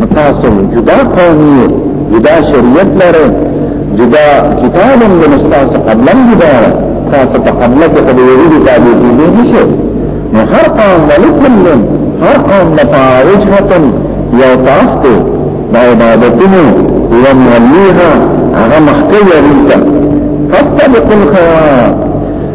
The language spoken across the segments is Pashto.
متاسم جدا قومی جدا شریعت لره جدا کتاب هم د مستاس قبلا جدا ده تاسو په قبله کې د یوه دی تابع کیږي نشي نو هر قوم ولکل هر قوم نه پاوج هتن یو طرف ته د عبادتونو یو مليها هغه مخکې ورته فاستبقوا الخيرات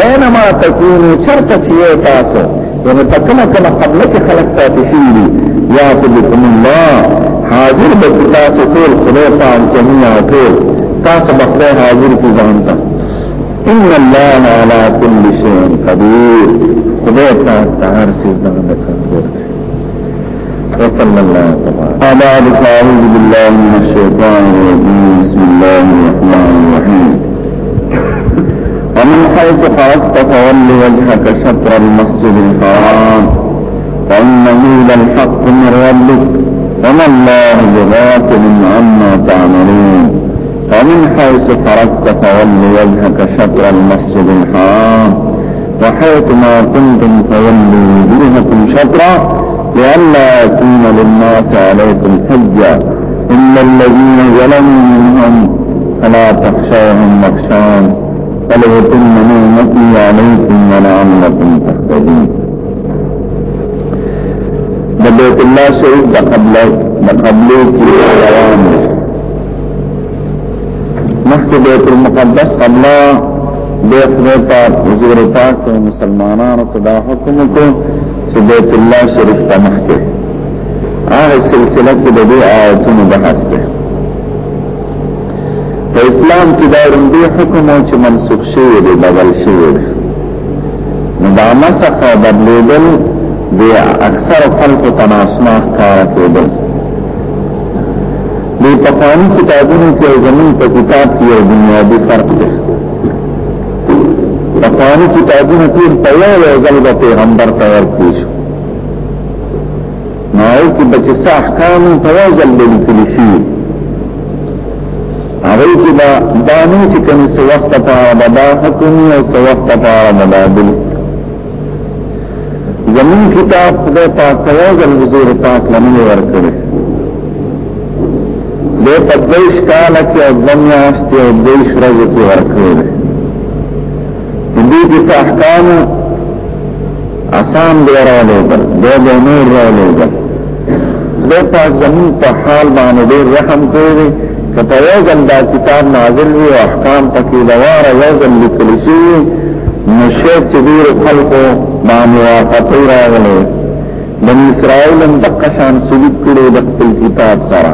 اینما تکونو چرته چې تاسو یعنی په کله کله قبل کې خلق پاتې شي یا تلکم الله حاضر به تاسو ټول خدای پاک جميعا ټول تاسو به خدای حاضر کی ځان ته ان الله على كل شيء قدير خدای پاک هر څه زده کړی وصلى الله على ذلك أعوذ بالله من الشيطان الرجيم بسم الله الرحمن الرحيم ومن حيث خرجت فول وجهك شطر المسجد الحرام فإنه للحق من ربك وما الله بغافل عما تعملون ومن حيث خرجت فولوا وجهك شطر المسجد الحرام وحيث ما كنتم فولوا وجوهكم شطرا لئلا يكون للناس عليكم حجة إلا الذين ظلموا منهم فلا تخشاهم مخشان فليتم نعمتي عليكم ولعلكم تهتدون د الله شریف د قبله د مخکې بیت المقدس الله د خدای پاک حضور پاک ته مسلمانانو ته دا حکم وکړ چې بیت الله شریف ته مخکې هغه سلسله کې د دې آیتونو بحث دی په اسلام کې دا رندي حکم او چې منسوخ شوی دی بدل شوی دی نو دا مسخ او بدلیدل د اکثر خلکو تناسمه کار کېدل دی پخوانی کتابونو کې زمون په کتاب کې یو بنیادی فرق دی پخوانی کتابونو کې په یو یو ځل د پیغمبر په ور پیش نو کې د چې احکام په یو ځل د لیکل شي هغه کې دا دانه چې کوم څه وخت په اړه دا حکم او څه وخت په اړه دا بل زمون کتاب خدای پاک ته یو ځل حضور پاک لمنه ورکړي د پدویش کال کې او دنیا است او دیش ورځ کې ورکړي دې کې احکام آسان دی راولېږل دی به نور راولېږل الله پاک زمون په حال باندې ډېر رحم کوي کته یو ځل دا کتاب نازل وي او احکام پکې دوار یو ځل لیکل شي نشه چې ډېر خلکو باندې واقعي راغلي بني اسرائیل هم د قشان سلوک کړي د خپل کتاب سره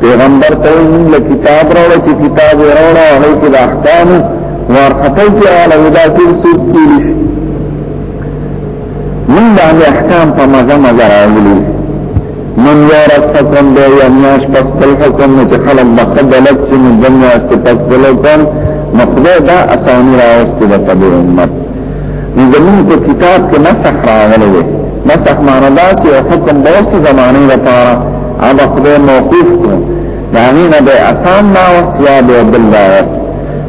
پیغمبر ته موږ کتاب راوړ چې کتاب راوړ هغه کې د احکام ورخطې کې اعلی ودا کې څوک کېږي من باندې احکام په مزه مزه راغلي من یو رس حکم دی یا میاش پس پل حکم نه چې خلق بخد دلت چې من دنیا است پس پل حکم نو خدای دا اسانی راوست د تبع امت زمون په کتاب کې نسخ راغلی دی نسخ معنی دا چې حکم د اوس زمانه لپاره هغه خدای موقوف کړو دا نه به اسان ما وسیا به بل راوست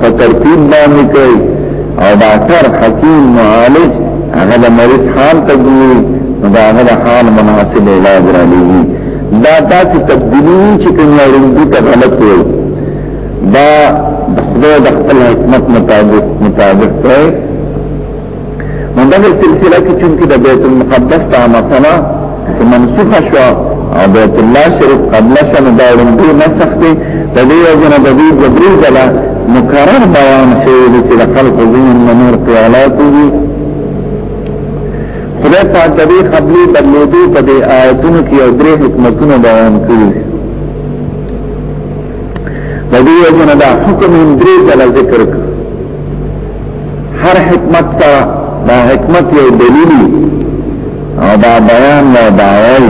په ترتیب باندې کوي او ډاکټر حکیم معالج هغه د مریض حال ته ګوري نو دا هغه د حال مناسب علاج را لېږي دا داسې تبدیلي وي چې کوم یو روږدي ته غلط وي دا د خدای د خپل حکمت مطابق مطابق دی نو دغه سلسله کې چونکی د بیت المقدس ته مسله چې منسوخه شو او بیت الله شریف قبل شو نو دا لومبي نسخ دی د دې وجه نه د دې د درې ځله مکرر بیان شوی دی چې د خلقو ذهن نه نور پیالا کوي خدای پاک د دې قبلي بدلېدو په دې آیتونو کې یو درې حکمتونه بیان کړي دي د دې وجه نه دا حکم درې ځله ذکر کړ هر حکمت سره دا حکمت یو دلیلی او دا بیان دا دعوی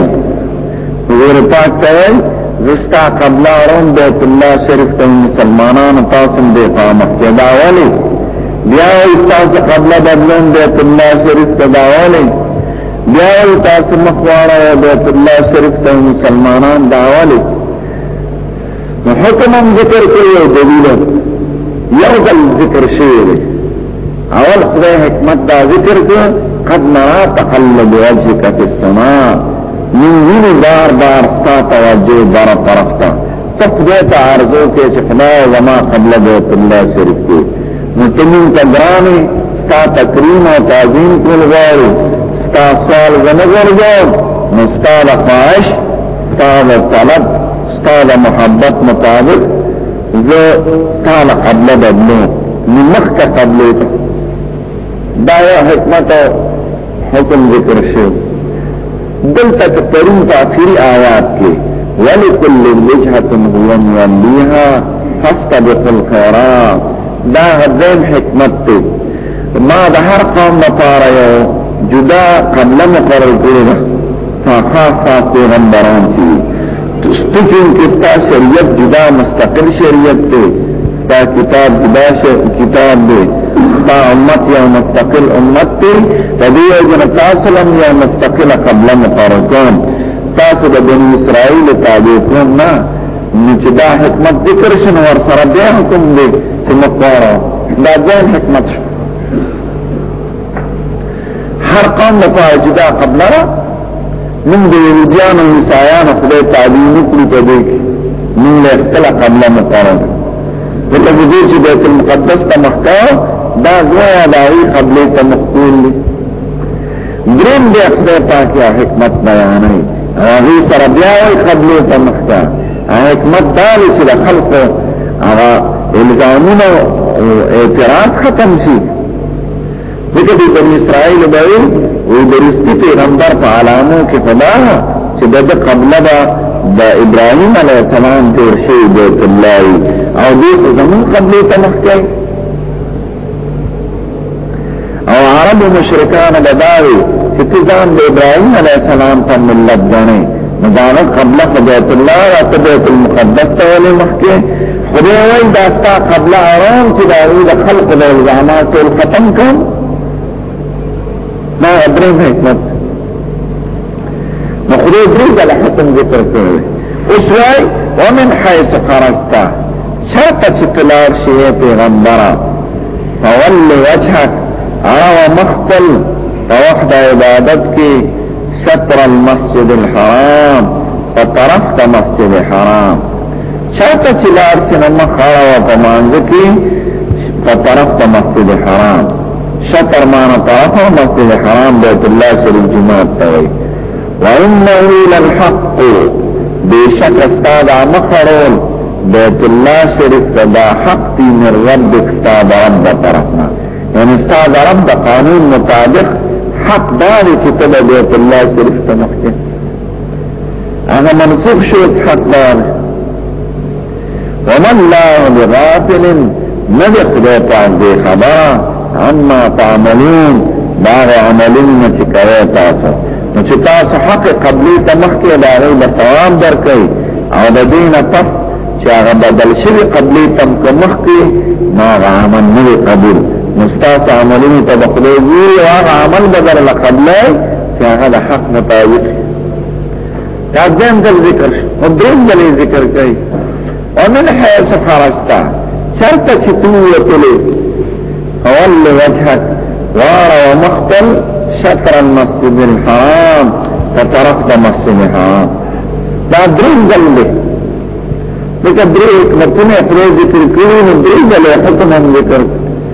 حضور پاک کوي زستا قبل روم بیت الله شریف ته مسلمانانو تاسو دې قامه کې دا ولی بیا استاد قبل بدلون بیت الله شریف ته دا ولی بیا تاسو مخواره بیت الله شریف ته مسلمانان دا ولی نو حکم هم ذکر کوي او دلیل یو دل ذکر شوی دی اول خدای حکمت دا ذکر کوي قد نرا تقلب وجهك في السماء من وینو بار بار ستا توجه بار طرف تا تخدای تا عرضو کې چې خدای زما قبل بیت الله شریف کې نو تمون تا ګرانه ستا تکریم او تعظیم کول غواړو ستا سوال زنه ورځو نو ستا د خواهش ستا د طلب استاد محبت مطابق زه تعالی قبل بدلو نمخ کا قبل دا یو حکمت او حکم ذکر شو دلته کریم په اخري آیات کې ولکل وجهه هو موليها فاستبقوا الخيرات دا غدیم حکمت ته ما د هر قوم لپاره یو جدا قبل مقرر کړی فاقا خاص پیغمبران کی تستکن کستا شریعت جدا مستقل شریعت تے ستا کتاب جدا کتاب دے ستا امت یا مستقل امت تے تدی اجن تاسلم یا مستقل قبل مقرکون تاسو د بنی اسرائیل تابع کون نا نچدا حکمت ذکر شنو ور سره بیا حکم دے تمکوارا دا جان حکمت شو هر قوم لپاره چې دا قبله ده موږ د یهودیانو او عیسایانو خدای تعالی نکړي په دې کې موږ له خپل قبله مقرره ده ته دې چې بیت المقدس ته مخکا دا غواړي د هغه قبله ته مخکول دي دریم دې خدای پاک یا حکمت بیانوي هغه سره بیا وي قبله ته مخکا حکمت دا چې د خلقو هغه الزامونه اعتراض ختم شي ځکه د بنی اسرائیل به وي د رسکی پیغمبر په علامو کې پدا چې د قبله به د ابراهیم علی السلام تیر شي د الله او دې زمون قبله ته مخکې او عرب مشرکان به داوي چې ځان د ابراهیم علی السلام په ملت باندې مدانه قبله بیت الله او بیت المقدس ته ولې مخکې خدای وایي دا تا قبل آرام چې دا یې د خلق د الزامات ټول ختم کړم ما درې حکمت نو خدای درې د حکم ذکر کړی اوس وایي ومن حيث خرجت شرط چې تلار شي پیغمبره فول وجهك او مخفل فوحد عبادت کې ستر المسجد الحرام فطرفت مسجد حرام چاته چې لار سره مخ اړه په مانځ کې په طرف د مسجد حرام شطر معنا طرف مسجد حرام بیت الله شریف جمعه ته وي وانه للحق بشک استاد مخرول بیت الله شریف ته دا حق دی من ربک استاد رب طرفنا یعنی استاد رب د قانون مطابق حق دار چې ته بیت الله شریف ته مخکې هغه منسوخ شو حق دار ومن لا بغافل ندی خدای پاک دی خبره عما تعملون دار عملون چې کوي تاسو نو چې تاسو حق قبلي ته مخکې لارې د ثواب درکې او د دینه پس چې هغه بدل شوی قبلي تم کو مخکې ما عمل نه قبول مستاس عملونو ته بخلوږي او عمل بدل قبلي چې هغه د حق مطابق دا دیم دل ذکر او دریم دل ذکر کوي ومن حيث خرجت شرط چې تو وتلې اول وجهك وار ومختل شطر المسجد الحرام تطرف د مسجد الحرام دا دریم دل دی دغه درې حکمتونه پرې ذکر کړو نو درې دل حکم هم ذکر کړو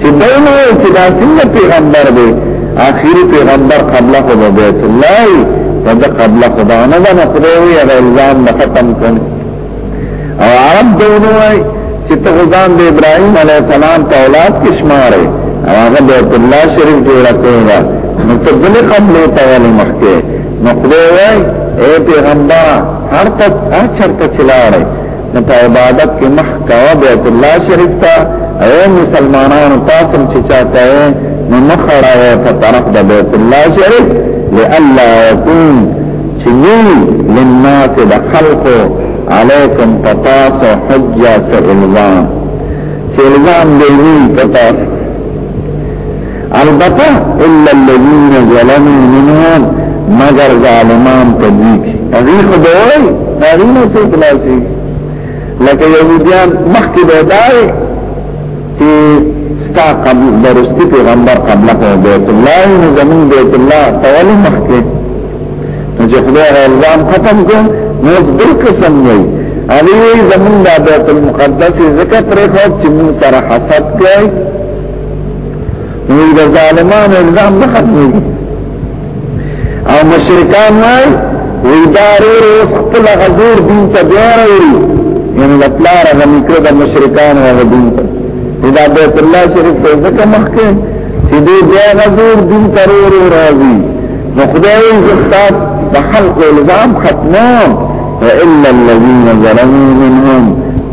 چې دونه چې دا څنګه پیغمبر دی اخیری پیغمبر قبل خو د بیت الله ته د قبل خدا نه د نقدوي هغه الزام نه ختم کړي او عرب دونه وای چې ته ځان د ابراهيم عليه السلام ته اولاد کې شمارې هغه بیت الله شریف جوړ کړی نو ته بل قبل ته ولې مخکې نقدوي اے پیغمبر هر ته هر چرته چلاړې نو په عبادت کې مخ کاوه بیت الله شریف ته او مسلمانانو تاسو چې چاته نو مخ راوي په طرف د بیت الله شریف لالا يكون چې للناس د خلقو عليكم تاسو حجه الزام چې الزام دی تاسو البته الا الذين ظلموا منهم مگر ظالمان تدویق هغه خو به وای هغه نه څه کلاسی لکه يهوديان مخکې به دای چې ستا قبل درستی پیغمبر قبل کو بیت الله نو زمون بیت الله تول مخکې نو چې خدای الزام ختم کړ نو بل قسم وای هغه زمون د بیت المقدس ذکر پرې خو چې مون سره حسد کوي نو د ظالمانو الزام نه ختمېږي او مشرکان وايي ویدارې خپل غزور دین ته بیاروي یعنی د پلار د میکرو د مشرکان او دین ته دا بیت الله شریف په ځکه مخکې چې دې بیا غزور دین ته ورو راځي نو خدای زستاس د خلق الزام ختمو وإلا الذين ظلموا منهم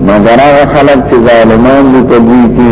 مگر هغه خلک چې ظالمان دي په دوی کې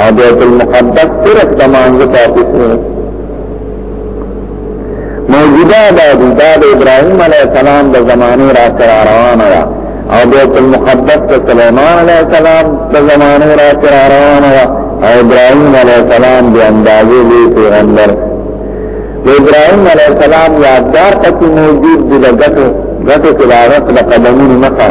او بیت المقدس صرف دمانزو تاپیس ہے موجوده دا دی دا د ابراهیم علیه السلام د زمانه را تر روانه ده او بیت المقدس د سليمان علیه السلام د زمانه را تر روانه ده او ابراهیم علیه السلام د اندازې دی پیغمبر د ابراهیم علیه السلام یادګار پکې موجود دی د غټو غټو کلاوت د قدمونو مخه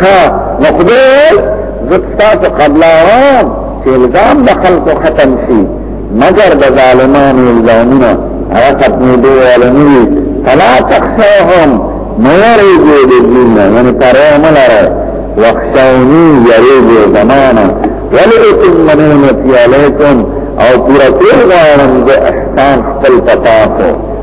ها نو خدای زتا ته قبلوان چې الزام د خلکو ختم شي مگر د ظالمانو الزامونه هغه ختمې دی ولني فلا تخشوهم نوري دې دین یعنی پروا ملاره واخشوني یریږي زمانہ ولئتم منونتی علیکم او پورا کول غواړم د احسان خپل پتا کو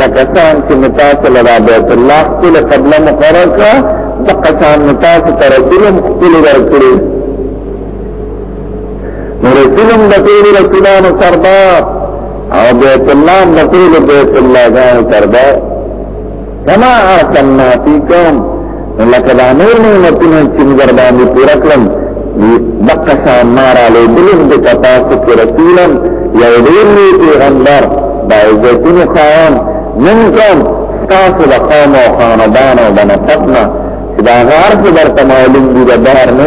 لکه څنګه چې متاسو لرا بیت الله خپل قبله مقرر کړه د قسم متاسو ته رسولم خپل ورکړي نو رسولم د ټول رسولانو سردار او بیت الله د ټول بیت الله ځان سردار کما ارسلنا فیکم لکه دا نور نعمتونه چې موږ باندې پوره کړم دقه شان ما را لېږلم د تاسو کې رسولا یو ډېر لوی پیغمبر د عزتونو خاوند نن کوم ستاسو د قوم او خاندان او د نسب نه چې دا هغه هر څه درته معلوم دي د بهر نه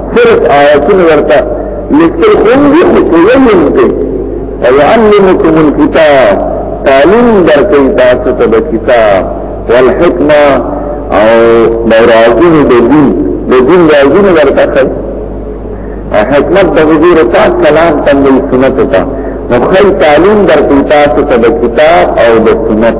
صرف آیاتونه ورته لیکل خو دې خو کویم دې ويعلمكم الكتاب تعلیم درکې تاسو ته د کتاب والحکمه او د راځین د دین د دین راځین ورته کوي حکمت د حضور پاک کلام ته د سنت ته نو خی تعلیم درکې تاسو ته د کتاب او د سنت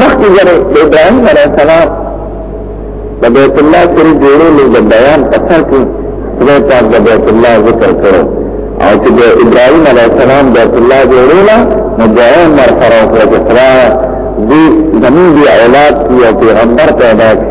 مخکې ځلې د ابراهیم علیه السلام د بیت الله سره جوړولو د بیان په سر کې خدای پاک د بیت الله ذکر کړو او چې د ابراهیم علیه السلام بیت الله جوړوله نو دویم ورسره وکړه چې خدایه دوی زمونږ اولاد کړي او پیغمبر پیدا کړي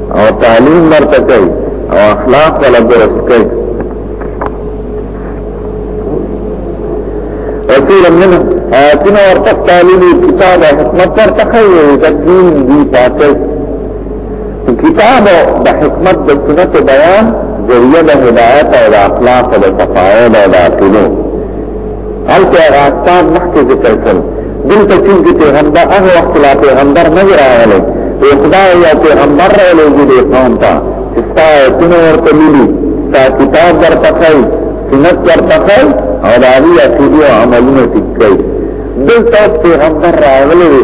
او تعلیم ورته کوي او اخلاق ولا درست کوي رسول من آیاتنا ورته تعلیم کتاب او حکمت ورته کوي د دین دی پاتې کتاب د حکمت د سنت بیان ذریعہ د هدایت او د اخلاق او د تفاعل او د عقیدو هلته هغه اقسام مخکې ذکر کړل دلته چې پیغمبر هغه وخت لا پیغمبر نه راغلی او خدای یا پیغمبر راولېږي دې قوم ته چې ستا آیتونه ورته لولي ستا کتاب درته ښایي سنت درته ښایي او د هغوی عقیدې او عملونه ټیک کوي دلته پیغمبر راغلی دی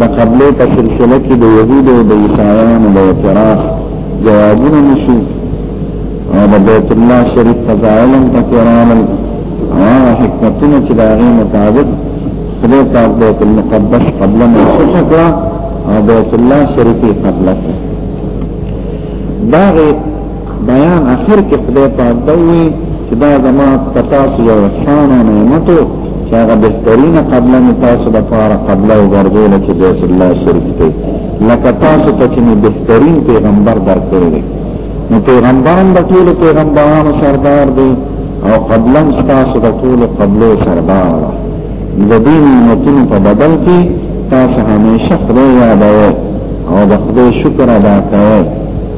د قبلې په سلسله کې د یهودو د عیسایانو د اعتراض جوابونه نشي او د بیت الله شریف فضایل هم پکې راغلل او هغه حکمتونه چې د هغې مطابق خدای پاک بیت المقدس قبله منسوخه کړه او بیت الله شریف یې قبله کړه دا بیان اخر کې خدای پاک دوی چې دا زما پتاس یو احسان او نعمت چې هغه بهترین قبل می تاسو د پاره قبل او ورغول چې بیت الله شریف ته لکه تاسو ته چې بهترین پیغمبر درکړی دی نو پیغمبران د ټول پیغمبرانو سردار دی او قبلم تاسو د ټول قبلو سردار د دې نعمتونو په بدل کې تاسو همیشه خدای یادوي او د خدای شکر ادا کوئ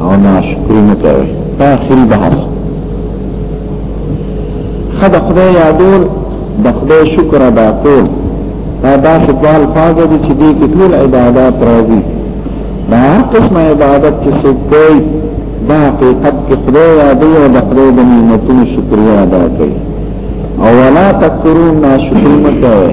او نه شکر نه کوي داخل بحث خدای خدای یادول د خدای شکر ادا کول دا داسې ډول فاضل دي چې دې کې ټول عبادت راځي دا هر قسم عبادت چې څوک کوي دا حقیقت کې خدای یادوي او د خدای د نعمتونو شکریا ادا کوي او ولا تکفرون ناشکرین مکوئ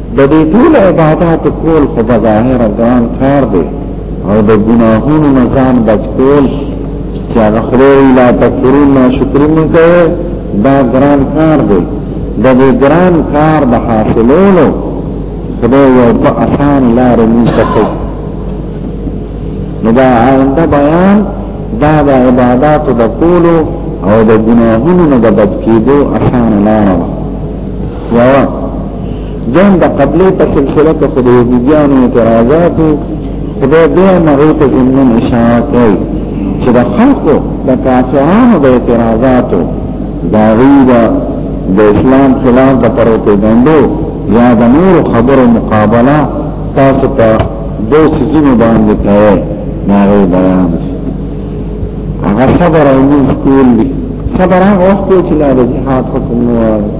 د دې ټول عبادت کول خو په ظاهر ګران کار دی او د ګناهونو نه ځان بچ کول چې هغه خدای لا تکرین نه شکر نه کوي دا ګران کار دی د دې ګران کار د حاصلولو خدای یو په آسان لار موږ ته نو دا آنده بیان دا د عبادت د کولو او د ګناهونو نه د بچ کېدو آسان لار وه یوا دیم د قبلې په سلسله کې خو د یهودیانو اعتراضات خدای دې مغو ته زمون اشاره کوي چې د خلقو د کافرانو د اعتراضاتو دا غیبه د اسلام خلاف د پروپاګاندا یا د نور خبرو مقابله تاسو ته دوه سيزونه باندې کوي نه بیان هغه صبر او موږ کول دي صبر هغه وخت چې لا د جهاد حکم نه وایي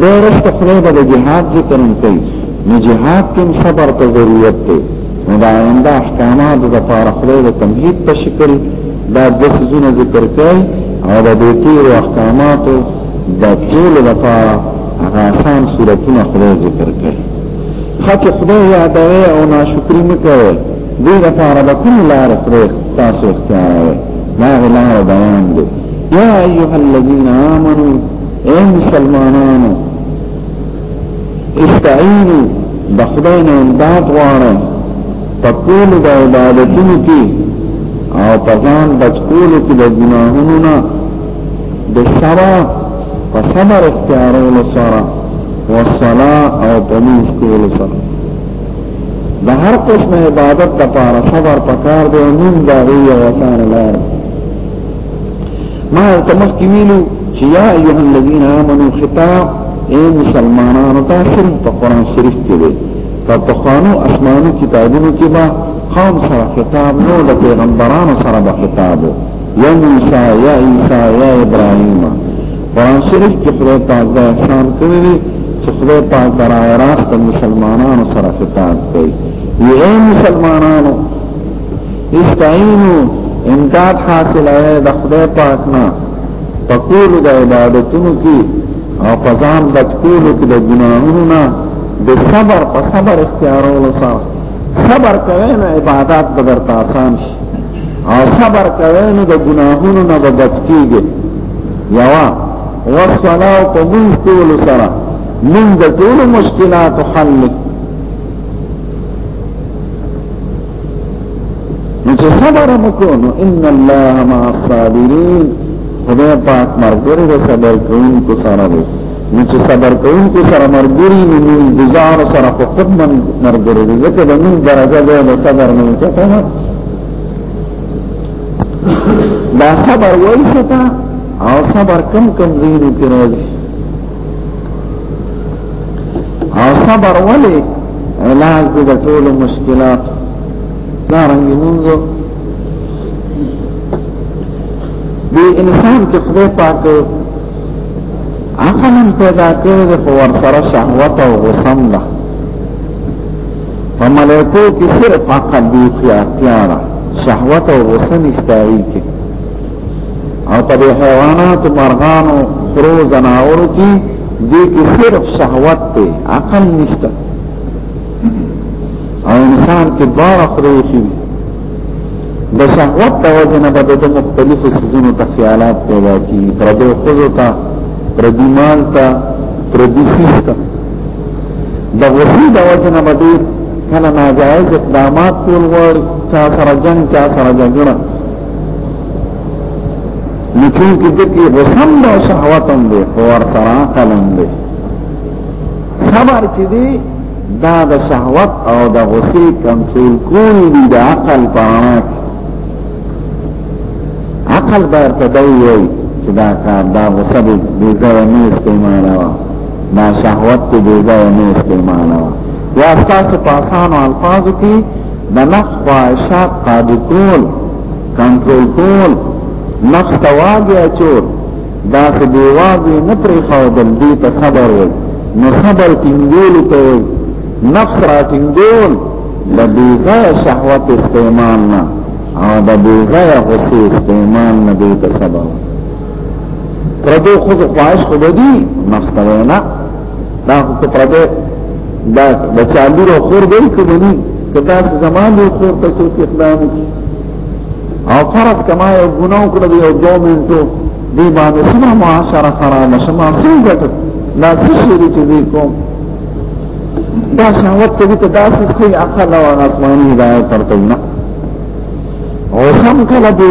دا رسته خدای به د جهاد ذکر هم کوي نو جهاد کې صبر ته ضرورت دی نو دا آینده احکامات د لپاره خدای د تمهید په شکل دا د سيزونه ذکر کوي او د دې ټول احکاماتو د ټول لپاره هغه آسان صورتونه خدای ذکر کوي خاطر خدای یادوي او ناشکری مکوي دې لپاره به کوم لار پرې تاسو اختیار دا لار بیان دي یا ایها الذین آمنو اے مسلمانانو استعینو د خدای نه امداد غواړئ په ټول د عبادتونو کې او په ځان بچکولو کې د ګناهونو نه د شرع په صبر اختیارولو سره والصلاة او په منځ کولو سره د هر قسم عبادت د پاره صبر پکار دی نن دا وی او تعالی لار ما تمخ کی ویلو چې یا ایه الذین آمنو خطاب اے مسلمانانو تاسو په قران شریف کې دی په پخوانو اسمانو کتابونو کې با قوم سره خطاب نو د پیغمبرانو سره به خطاب یا موسی یا عیسی یا ابراهیم قرآن شریف کې خدای پاک دا احسان کړی دی چې خدای پاک برای راست مسلمانانو سره خطاب کوي یې مسلمانانو استعینو امداد حاصل ہے د خدای پاک نه پکول د عبادتونو کې او قزام د کولو کې د ګناهونو نه د صبر په صبر اختیارولو سره صبر کوي نو عبادت به درته آسان شي او صبر کوي نو د ګناهونو نه به بچ کیږي یوا وصلا او په منځ کې ول سره من د ټول مشکلات حل نو چې صبر وکړو نو ان الله مع الصابرین خدای پاک مرګره د صبر کوونکو سره دی نو چې صبر کوونکو سره مرګري نو موږ ګزار سره په خپل من مرګري ځکه د موږ درجه د صبر نه چته دا صبر وایستا او صبر کم کم زینو کې راځي او صبر ولې علاج د ټولو مشکلات دا رنګ مونږ دی انسان کې خدای پاک عقل پیدا کړی خو ور سره شهوت او غصه په ملایکو کې صرف عقل دی خیارتیا ده شهوت او غصه نشتایي کې او په حیوانات مرغانو خرو زناورو کې دې کې صرف شهوت دی عقل نشته او انسان کې دواړه خدای شي د شهوت په وجه نه به د مختلفو سيزونو ته خیالات پیدا کیږي پر دې خوځو ته پر دې مال ته پر دې سیسته د غصې د وجه نه بدې کله ناجایز اقدامات کول غواړي چا سره جنگ چا سره جګړه لیکن کې د کې غصم د شهوت هم دی خو ور سره قلم دی صبر چې دی دا د شهوت او د غصې کنټرول کول دي د عقل پرانه عقل بار تدوي چې دا کار دا غصه به ځای نه استعمالوه دا شهوت ته بې ځای نه استعمالوه یا ستاسو په اسانو الفاظو کې د نفس خواهشات قابو کول کنټرول کول نفس ته واګې اچول داسې بې واګې نه پرېښودل دې ته صبر وي نو صبر ټینګولو ته وي نفس را ټینګول د بې ځایه شهوت استعمال نه او د بې ځایه غصې استعمال نه دې ته صبر وي پردو خود خواهش خود دی نفس تلینا دا خود پردو دا بچالی رو خور دی کبنی کتا سی زمان دی خور تسوک اقدامو کی او فرض کما یو گناو کرد یو دو منتو دی باندې سما معاشره خراب شما څنګه ته لا څه شي چې زی کوم دا شهوت څه ته داسې کوي عقل او آسماني هدایت ترته نه او سم کله دې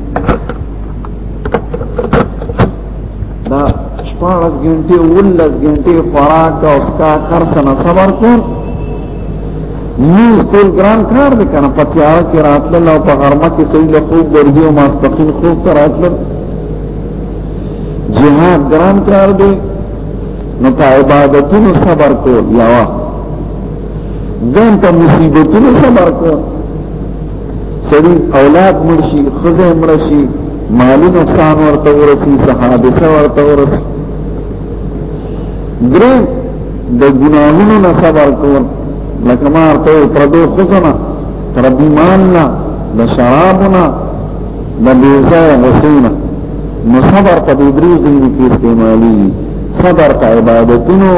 دا شپارس گھنٹے ولس گھنٹے خوراک او اسکا خرس نه صبر کن نیز کول گران کار دی کنه په تیار کې راتلل او په غرمه کې سړي له خوب ورځي او ماسپخین خوب ته راتلل جهاد گران کار دی نو په عبادتونو صبر کول یوا ځان ته مصیبتونو صبر کول سړي اولاد مرشي خزه مرشي مالی نقصان ورته ورسي صحابسه ورته ورسي درې د ګناهونو نه صبر کول لکه ما ورته پردو خزنه پردي مال نه د شرابونه د بیزای غسینا نو صبر په دې درو ځینې کې استعمالي صبر په عبادتونو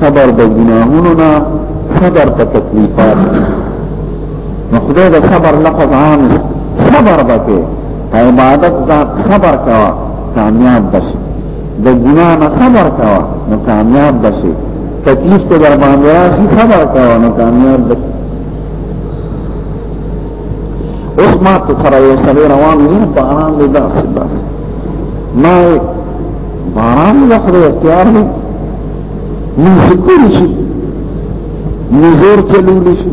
صبر د ګناهونو نه صبر په تکلیفات نو خدای د صبر لفظ عام صبر وکړي عبادت دا صبر کوا کامیاب بشي د ګنا نه صبر کوا نو کامیاب بشي تکلیف ته در باندې راشي صبر کوا نو کامیاب بشي اوس ما ته سره یو سره روان دي په آرام دي داس داس ما باران د خدای اختیار دی نو ذکر شي نزور چلول شي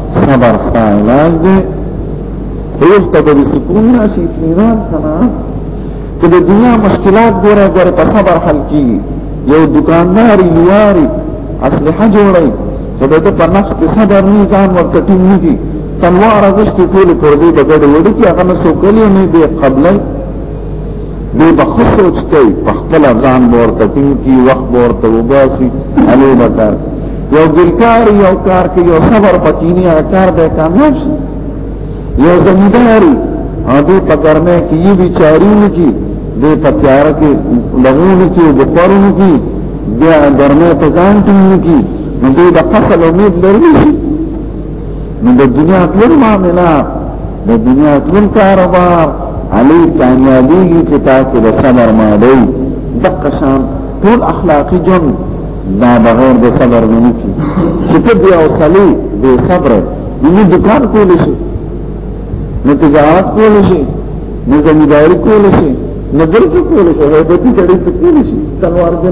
صبر ستا علاج دی روح ته به سکون راشي اطمینان کنه که د دنیا مشکلات ګوره ګوره په صبر حل کیږي یو دکاندار یواري اصلحه جوړي چې د په نفس کې صبر نه ځان ورته ټینګ نه دي تلوار غشتي ټول پردي د ګډ وډي کې هغه نو سوکلی نه دی قبلای دی به خو سوچ کوي په خپل ځان مور تکین کی وخت مور ته وباسي علي بکر یو ګلکار یو کار کې یو صبر پکینی هغه کار به کامیاب شي یو زمیداری هغه په ګرمه کې یی بیچاری کی دې په تیار کې لغونی کی بخارونی کی بیا ګرمه په ځان ټینګ کی نو دې د فصل امید لري نو د دنیا ټول معاملات د دنیا ټول کاروبار علی کامیابیږي چې تاسو د صبر مالي دقه شان ټول اخلاقی جن دا بغیر د صبر نه نشي چې ته بیا وصلي به صبر نه دکان کول شي نه تجارت کول شي نه زمینداری کول شي نه درک کول شي هیبتي سړی څه کول شي تلوار دې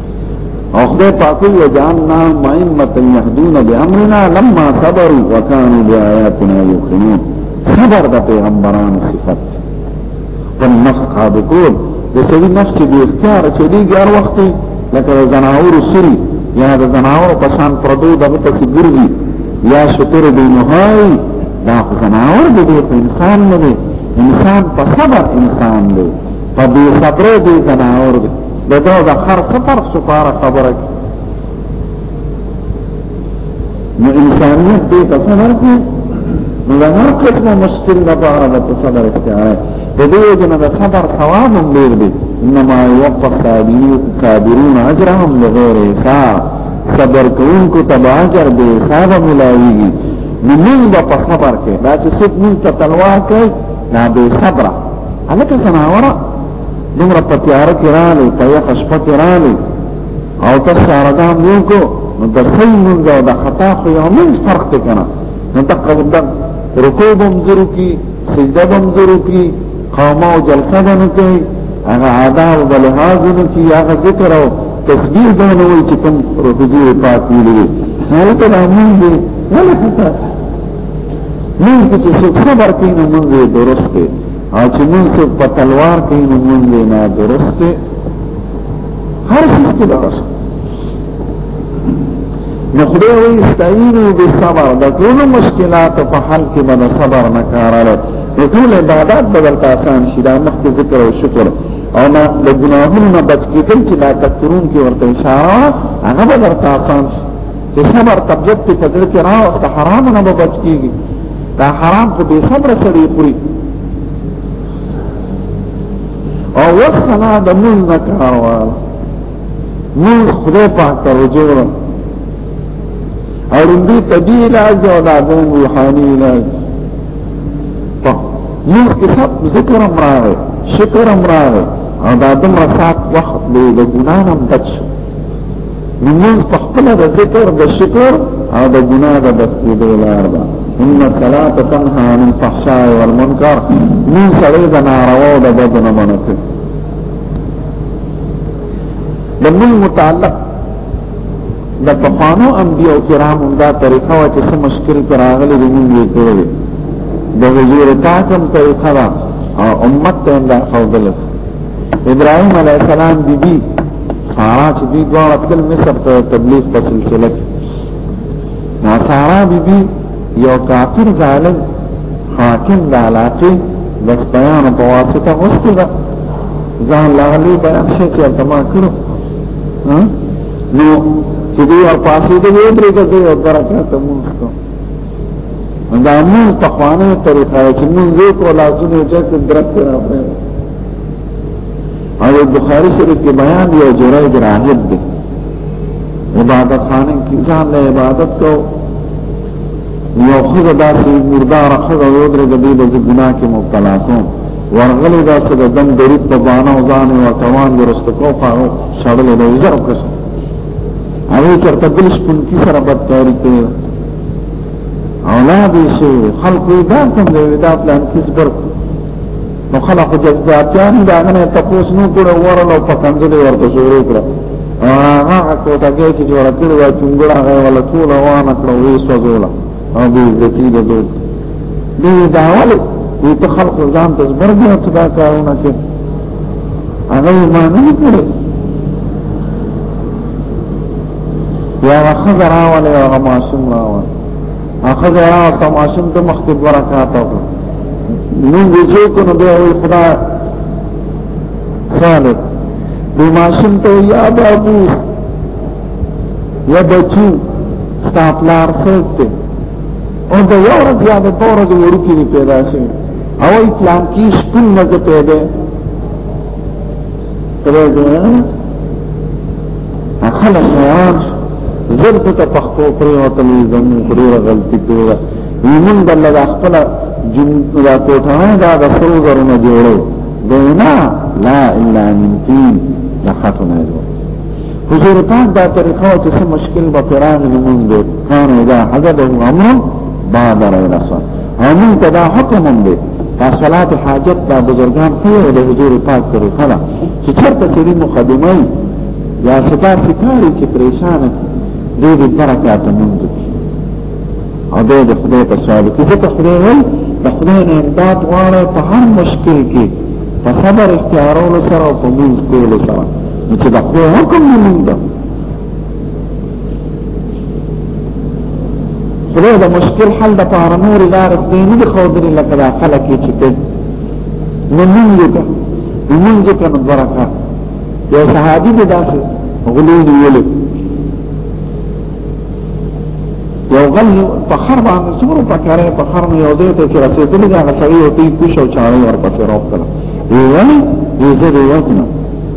او خدای پاکی وجعلنا مائمتا یهدون بامرنا لما صبرو وکانو بآیاتنا یوقنون صبر دا پیغمبران صفت پر نفس قابو کول دا سوی نفس چه بی اختیار چه دی گار وقتی لکه زناور سری یا دا زناور پشان پردو دا بتسی گرزی یا شطر بی نهایی دا زناور بی بی انسان نده انسان په صبر انسان دی په بی صبر دی زناور دی د دا د خر سفر سپاره خبره کی نو انسانیت دې ته صبر کی نو د هر قسمه مشکل لپاره د صبر اختیار دی د دې جن د صبر ثواب هم ډیر دی انما يوفى الصابرون صابرون اجرهم بغیر حساب صبر کوونکو ته اجر به حساب ملاويږي نو موږ په صبر کې دا چې څوک موږ ته تلوار کوي نه به صبر هلکه سناوره دومره په تیاره کې راغلی په یخه شپه کې راغلی او تاسو سره دا یو کو نو د صحیح منځ او د خطا خو یو من فرق دی کنه نو د قبض رکوع بم زرو کی سجده بم زرو کی قامه او جلسه نه کوي هغه آداب او لحاظ نه کی هغه ذکر او تسبیح به نه وي چې کوم رکوع پاک ویلي نه ته امون دی ولا خطا نه چې څوک صبر کوي نو موږ درست کوي او چې مونږ څه په تلوار کې نو مونږ نه درسته هر څه کې درسته نو خدای وی استعینو بالصبر د ټول مشکلات په حل کې باندې صبر نه کاراله د ټول عبادت بدل آسان شي دا مخکې ذکر او شکر او نه د ګناهونو نه بچ کېدل چې دا تکرون کې ورته اشاره هغه بدل آسان شي چې صبر طبيعت په ځل کې راو است حرام نه بچ کیږي دا حرام خو به خبر سره خوري او وسنا د مون نکاوا مون خدای پاک ته رجوع او رندي تبي علاج او دا د روحاني علاج په موږ کې سب ذکر امراغه شکر امراغه او دا د مرسات وخت له ګنا نه بچ نماز په خپل د ذکر د شکر او د ګناه د بچیدو لار ده ان الصلاه تنها عن الفحشاء والمنکر من سړی د ناروا او د بدو نه منع کوي د من متعلق د پخوانو انبیو کرامو دا طریقه و چې څه مشکل پر راغلي دي موږ یې کړی د حضور پاکم طریقه او امت ته دا خوذلت ابراهيم عليه السلام بي بي سارا چې دوی دواړه تل مصر ته تبلیغ په سلسله کې نو سارا بي بي یو کافر ظالم حاکم د علاقې د سپیانو په واسطه غوښتې ده ځان لاغلی بیان شي چې هلته ما کړو نو چې دوی ورپاسې د وې درې ګرځې او برکات مونږ دا موږ په خوانه طریقه چې موږ یې کو لاسونه چې درک سره وایو او بخاری شریف کې بیان دی او جرایج راغب دی عبادت خانه کې ځان له عبادت کو یو خزه داسې مردار خزه یو درې د دې د ګناه کې مبتلا کوم ورغلی دا څه د دم دریب په باندې ځان او توان ورسته کو په شړل د زر کس هغه چرته بل سپون کی سره بد تیاری کړی اولاد شي خلق دا کوم دی دا پلان کیس برک نو خلق جذباتیان دا غنه تپوس نو کړو ورلو په کنځلې ورته شروع کړو هغه کوټه کې چې جوړ کړو یا چنګړه هغه ولا ټول وانه کړو وې سوزولا او دې زتی د دوی دې داول دې ته خلق ځان تزبر دی چې دا کارونه کوي هغه ما نه کړو یا خزر راول یا غماشم راول خزر راول تماشم ته مخکې برکات او نو جو کو نو به خدا صالح دی ماشم ته یا بابو یا بچو ستاپلار سوکته او د یو ورځ یا د دوه ورځې ورکی پیدا شي او اسلام کی سپین نزد پیده سره ده خلق حیوان زرد تا پخپو پری وطنی زمین پری غلطی کری ایمون دل دا خپل جن دا کوتانا دا دا سرو زرون جوڑو دینا لا الا من تین دا خاتو نایدو حضور پاک دا طریقه چې څه مشکل به پرانه مونږ کانه دا حضرت عمر بادر الى الصلاه او من تدا حکم هم دی صلات حاجت دا بزرگان خیر د حضور پاک کرے خلا چې چرته سری مقدمه یا خطاب فکاری چې پریشان دی د برکات منځ او دې د خدای په سوال کې ځکه خدای وایي د خدای نه امداد غواړي په هر مشکل کې په صبر اختیارولو سره او په منځ کولو سره چې د خدای حکم نه منځ خدای د مشکل حل د پاره نور لار دې نه دی خو درې لکه دا خلک چې ته نو مونږ ته مونږ ته نو برکات یو صحابي دې داسې غلو دی ویل یو غل په خر باندې څومره پکاره په خر نه یو دې ته چې رسېدلې دا غسړی او تی کوشو چاړې ورپسې راوړل یې ویل یې زه دې وځنه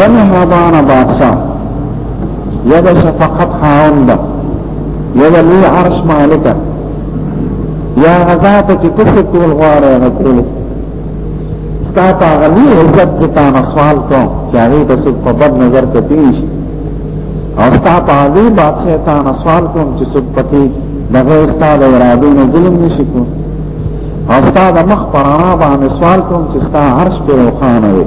یا مهربان بادشاہ یا د شفقت خاوند یا د لوی عرش مالک یا غزات چې کسه کول غواړي نه کول ستا تا غني عزت کې تا سوال کو چې هغه د څه په بد نظر کې تیش او ستا په دې بادشاہ تا سوال کوم چې څه پتی دغه ستا د ارادې نه ظلم نشي کو او ستا د مخ پرانا باندې سوال کوم چې ستا عرش پر وخانه وي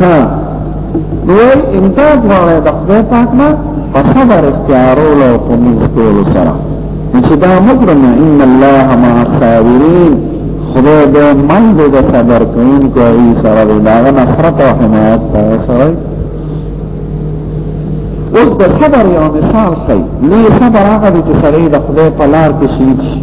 ها نو امداد غواړی د خدای پاک نه په صبر اختیارولو او په منځ کولو سره چې دا مکرم ان الله مع الصابرین خدای د من د صبر کوونکو ای سره د داغه نصرت او حمایت په سره اوس د صبر یو مثال ښیي لوی صبر هغه چې سړی د خدای په لار کې شهید شي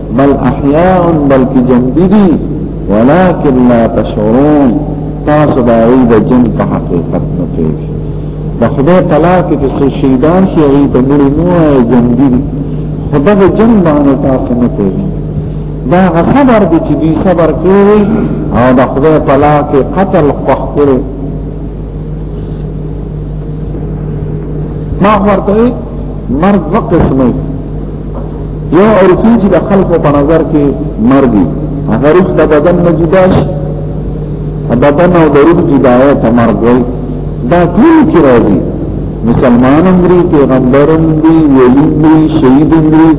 بل احیاء بلکې ژوندي دي ولكن لا تشعرون تاسو دا وی د جن په حقیقت نه پیږي د خدای تعالی کې چې شهیدان شي هغه ته مړي نو ژوندي دي خدای د جن باندې تاسو نه پیږي دا صبر دي چې دوی صبر کوي او د خدای تعالی کې قتل قح کړي ما ورته مرګ وقسمه یو عرفی چې د خلکو په نظر کې مرګي هغه روح د بدن نه جدا شي بدن او د روح جدایه ته مرګ وي دا ټول کې راځي مسلمان عمرې پیغمبر عمرې ولی عمرې شهید عمرې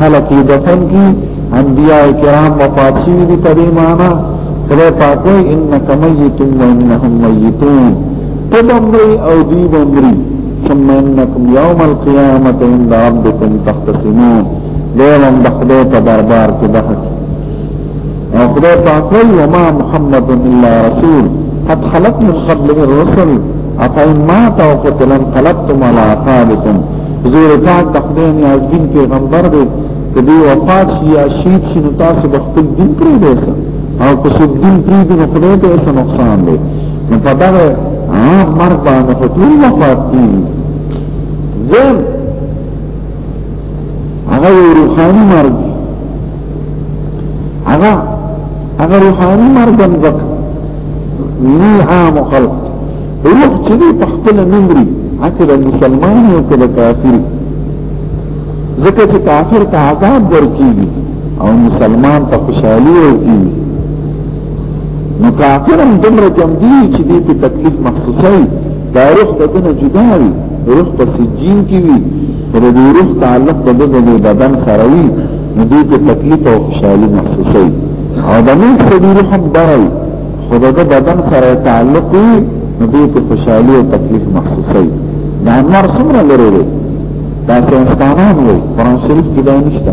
خلق دفن کی انبیاء کرام وفات شوی دی په دې معنا خدای پاک وایي انک میت و انهم میتون تبمری او دیبمری ثم انکم یوم القیامت عند ربکم تختصمون دیوم دخدای تا دربار کی بحث او خدای پاکوی وما محمد الا رسول قد خلق من قبل الرسل افاین مات او قتلن قلبتم على اقابکم حضور پاک تخدای نیازبین پیغمبر دی که دی وفات شي یا شهید شي نو تاسو به خپل دین پرې دی او که څوک دین پرې دی نو خدای ته څه نقصان دی نو په دغه عام مرګ باندې خو ټول وفات کیږي زم هغه روحاني مرګ هغه هغه روحاني مرګ هم ځکه نه عام خلق روح چې دې په خپل نمري حتی د مسلمان یو کله کافر ځکه چې کافر ته عذاب ورکیږي او مسلمان ته خوشحالي ورکیږي نو کافرم دمرا جمدی چی دی پی تکلیف مخصوصی دا روح دا دن جداوی روح پا سجین کیوی پر دی روح تعلق دا دن دی بدن سروی نو دی پی تکلیف او خوشحالی مخصوصی او دا نیک سا دی روح برائی خود دا بدن سره تعلقی نو دی پی خوشحالی او تکلیف مخصوصی دا انوار سمرا لرو دی دا سینستانان وی قرآن شریف کی دا نشتا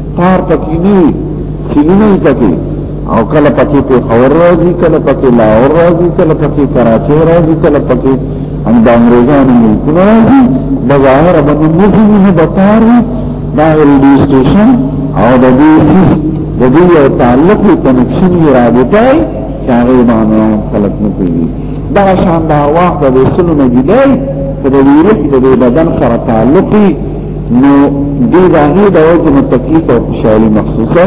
کار پکې نه وي سینونه یې پکې او کله پکې په خور راځي کله پکې لاهور راځي کله پکې کراچۍ راځي کله پکې ان د انګريزانو ملکونه راځي د ظاهر باندې نزي نه بتاري دا ریډیو سټیشن او د دې د دې یو تعلق کنکشن یې رابطه چې هغه باندې خلک نه کوي دا شاندار واخ د وسلو نه دی د دې د بدن سره تعلقي نو دې داغي د وجه نه تکلیف او خوشحالي مخصوصه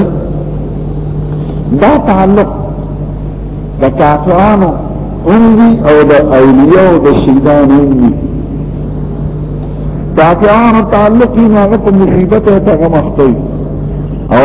دا تعلق د کافرانو اوندي او د اولیاء او د شهیدانو اوندي کافرانو تعلق یې هغه په مصیبت او په غم اخته او